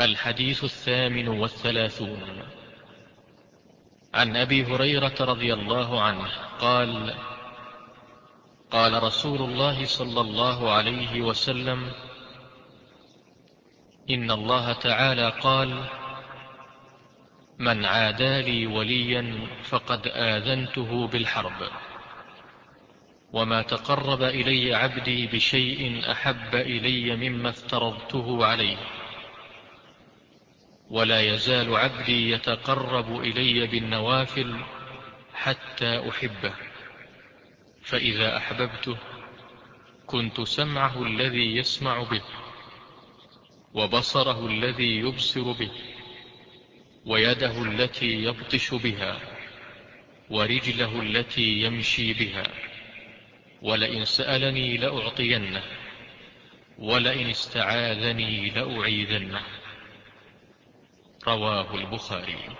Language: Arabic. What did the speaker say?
الحديث الثامن والثلاثون. عن أبي هريرة رضي الله عنه قال قال رسول الله صلى الله عليه وسلم إن الله تعالى قال من عادى لي وليا فقد آذنته بالحرب وما تقرب إلي عبدي بشيء أحب إلي مما افترضته عليه. ولا يزال عبدي يتقرب إلي بالنوافل حتى أحبه. فإذا أحببته كنت سمعه الذي يسمع به وبصره الذي يبصر به ويده التي يبطش بها ورجله التي يمشي بها ولئن سألني لأعطينه ولئن استعاذني لأعيذنه. رواه البخاري.